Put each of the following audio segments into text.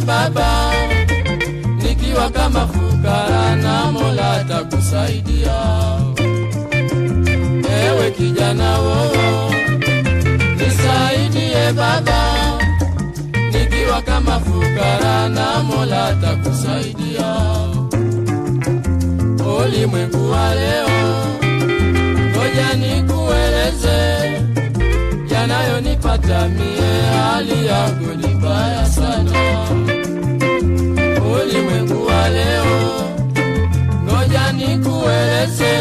baba, nikiwa kama fukara na Mola atakusaidia. Ewe kijana woo, nisaidie baba, nikiwa kama fukara na Mola atakusaidia. Ulimwengu wa leo, ngoja nikueleze yanayonipata mie, hali yangu ni nikueleze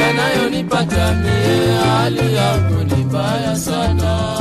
yanayonipata mie, hali yangu ni mbaya sana.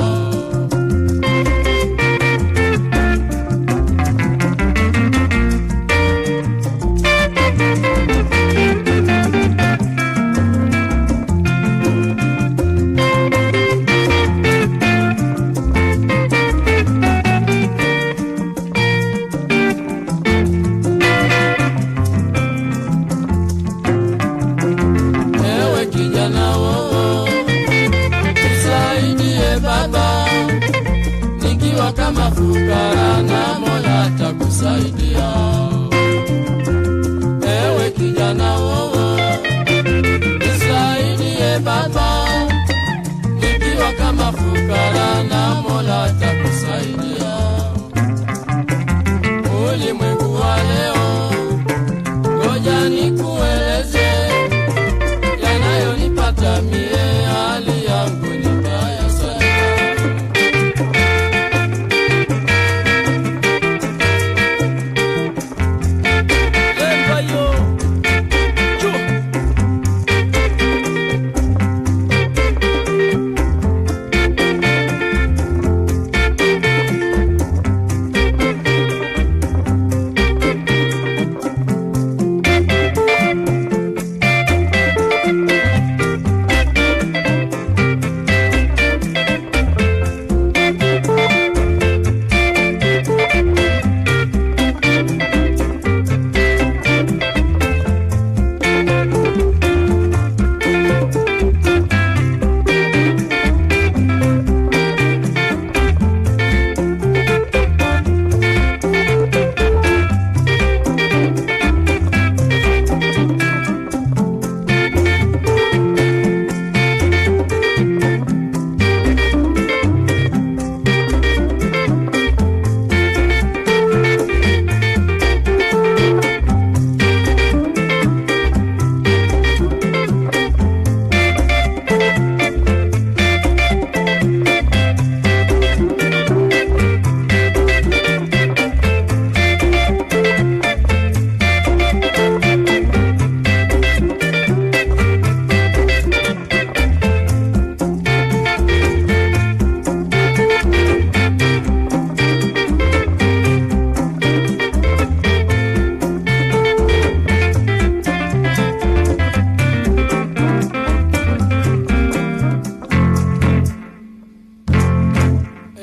ukikara na Mola atakusaidia. Ewe kijana wowo, nisaidie Baba, nikiwa kama fukara na Mola atakusaidia. Ulimwengu wa leo, ngoja nikueleze yanayonipata mimi.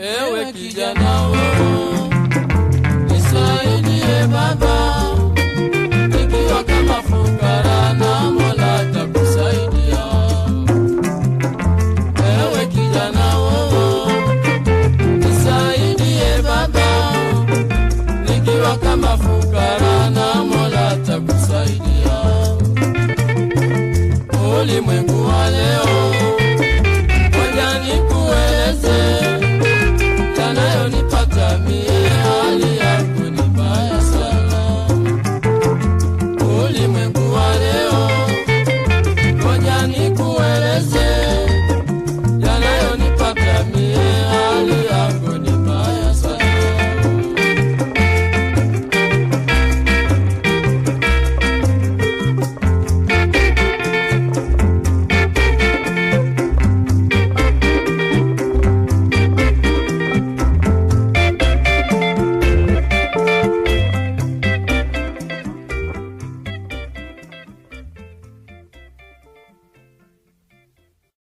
Ewe kijana wangu, Israeli ye baba.